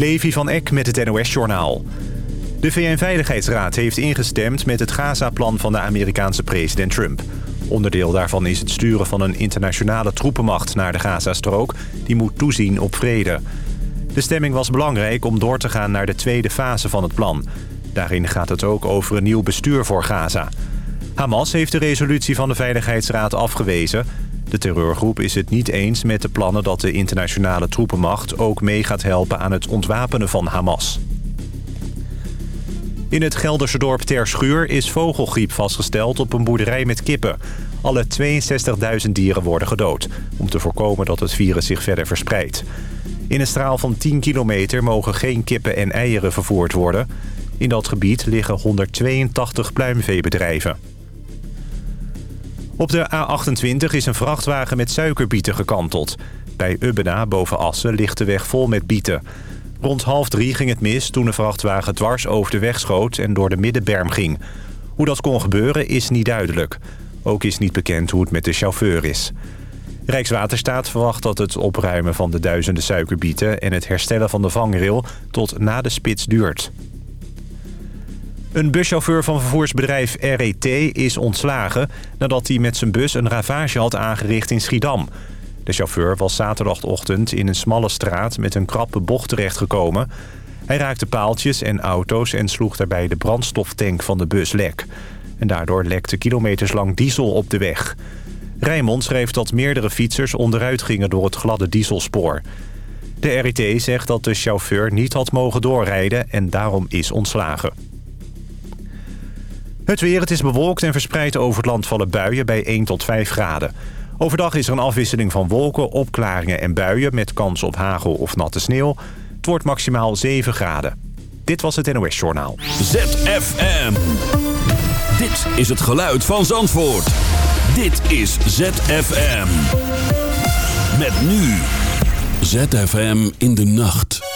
Levi van Eck met het NOS-journaal. De VN-veiligheidsraad heeft ingestemd met het Gaza-plan van de Amerikaanse president Trump. Onderdeel daarvan is het sturen van een internationale troepenmacht naar de Gazastrook... die moet toezien op vrede. De stemming was belangrijk om door te gaan naar de tweede fase van het plan. Daarin gaat het ook over een nieuw bestuur voor Gaza. Hamas heeft de resolutie van de Veiligheidsraad afgewezen... De terreurgroep is het niet eens met de plannen dat de internationale troepenmacht... ook mee gaat helpen aan het ontwapenen van Hamas. In het Gelderse dorp Terschuur is vogelgriep vastgesteld op een boerderij met kippen. Alle 62.000 dieren worden gedood, om te voorkomen dat het virus zich verder verspreidt. In een straal van 10 kilometer mogen geen kippen en eieren vervoerd worden. In dat gebied liggen 182 pluimveebedrijven. Op de A28 is een vrachtwagen met suikerbieten gekanteld. Bij Ubbena boven Assen ligt de weg vol met bieten. Rond half drie ging het mis toen de vrachtwagen dwars over de weg schoot en door de middenberm ging. Hoe dat kon gebeuren is niet duidelijk. Ook is niet bekend hoe het met de chauffeur is. Rijkswaterstaat verwacht dat het opruimen van de duizenden suikerbieten... en het herstellen van de vangrail tot na de spits duurt. Een buschauffeur van vervoersbedrijf RET is ontslagen... nadat hij met zijn bus een ravage had aangericht in Schiedam. De chauffeur was zaterdagochtend in een smalle straat met een krappe bocht terechtgekomen. Hij raakte paaltjes en auto's en sloeg daarbij de brandstoftank van de bus lek. En daardoor lekte kilometers lang diesel op de weg. Rijmond schreef dat meerdere fietsers onderuit gingen door het gladde dieselspoor. De RET zegt dat de chauffeur niet had mogen doorrijden en daarom is ontslagen. Het weer, het is bewolkt en verspreid over het land vallen buien bij 1 tot 5 graden. Overdag is er een afwisseling van wolken, opklaringen en buien... met kans op hagel of natte sneeuw. Het wordt maximaal 7 graden. Dit was het NOS Journaal. ZFM. Dit is het geluid van Zandvoort. Dit is ZFM. Met nu. ZFM in de nacht.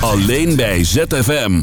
Alleen bij ZFM.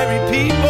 ordinary people.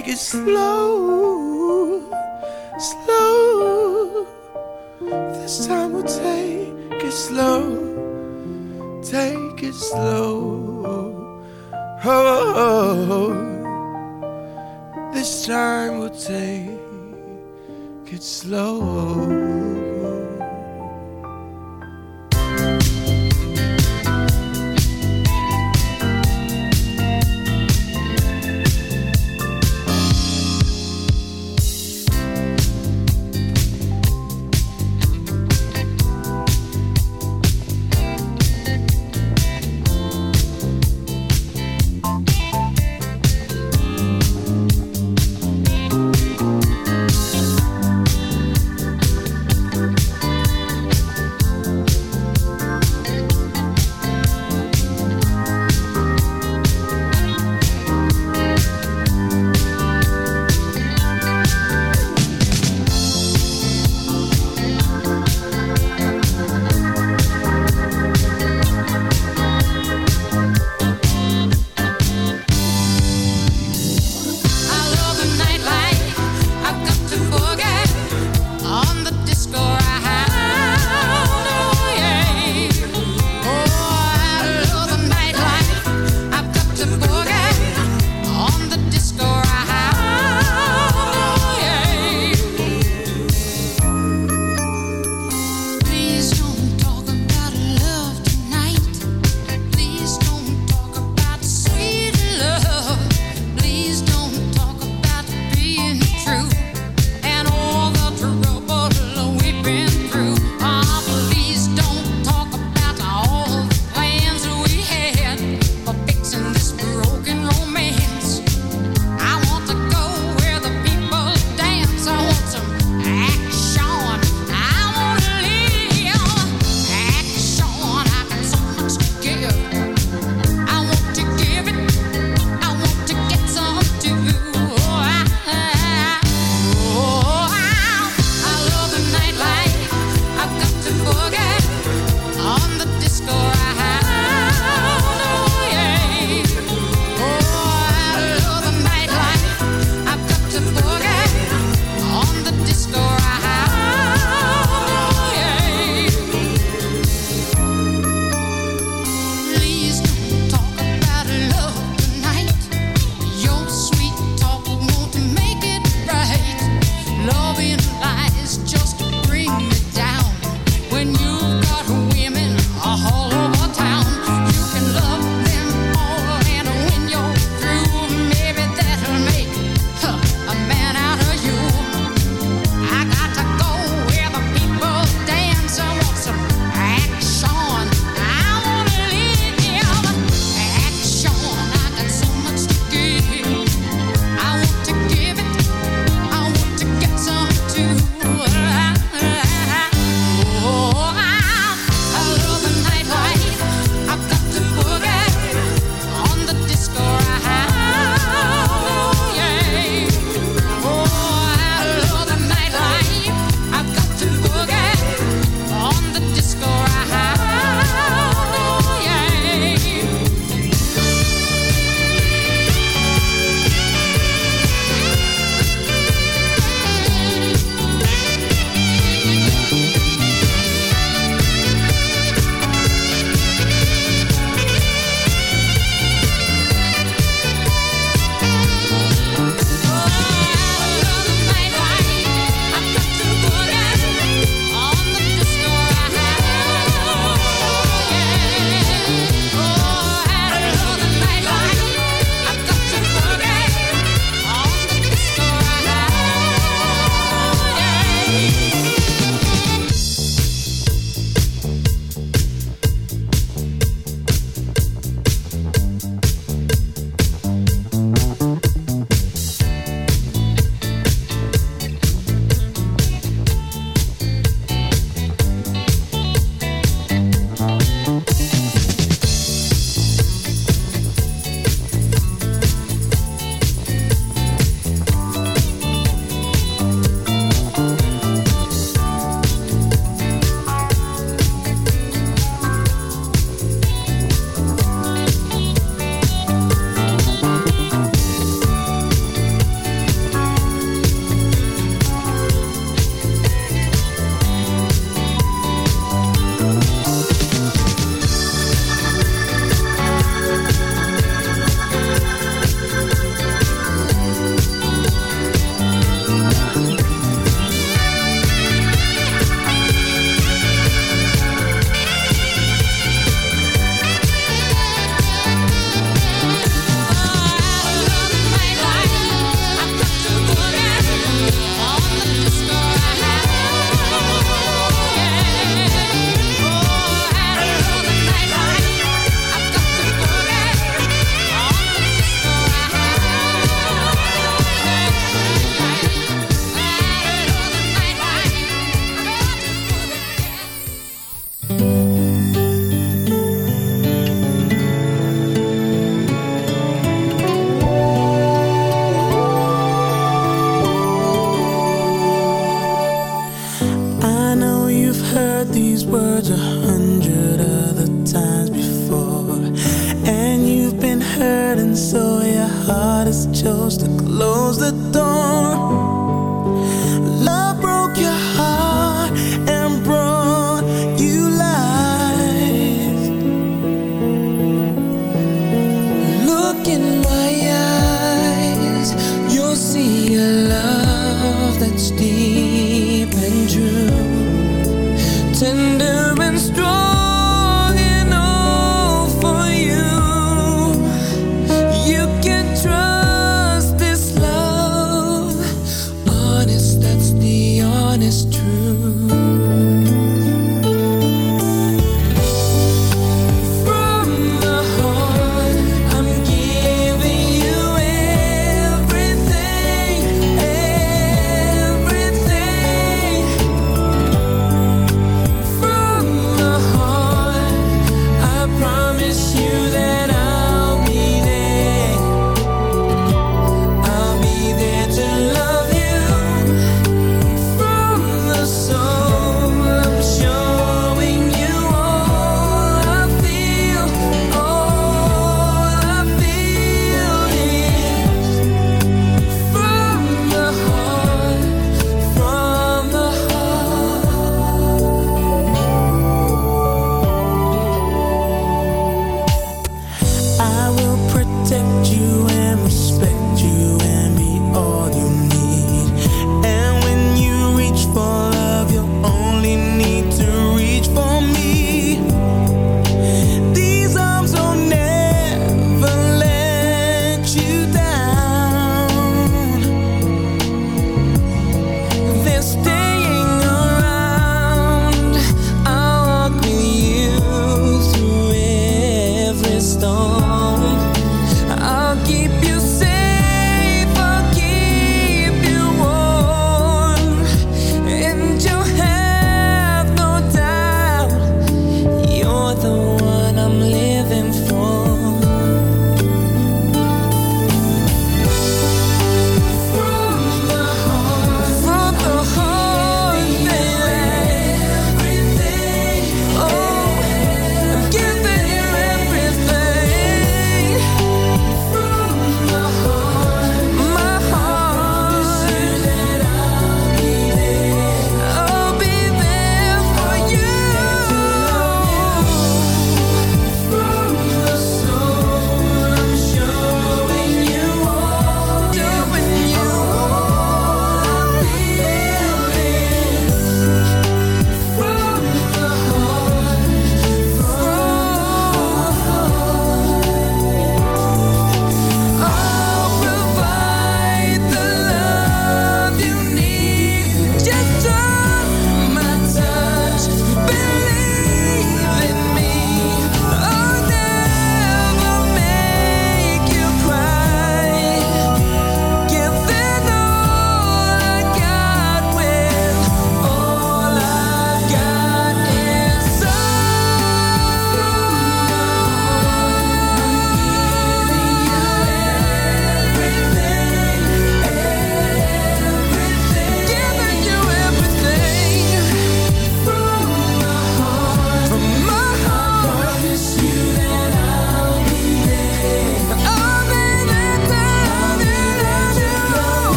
Take it slow.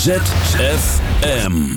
ZFM.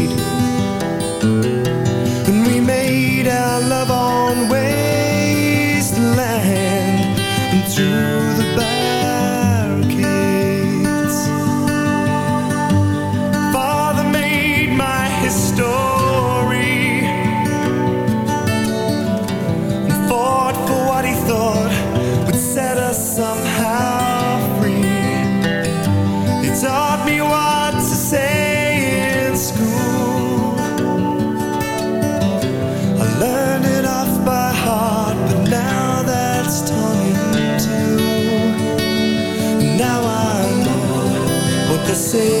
say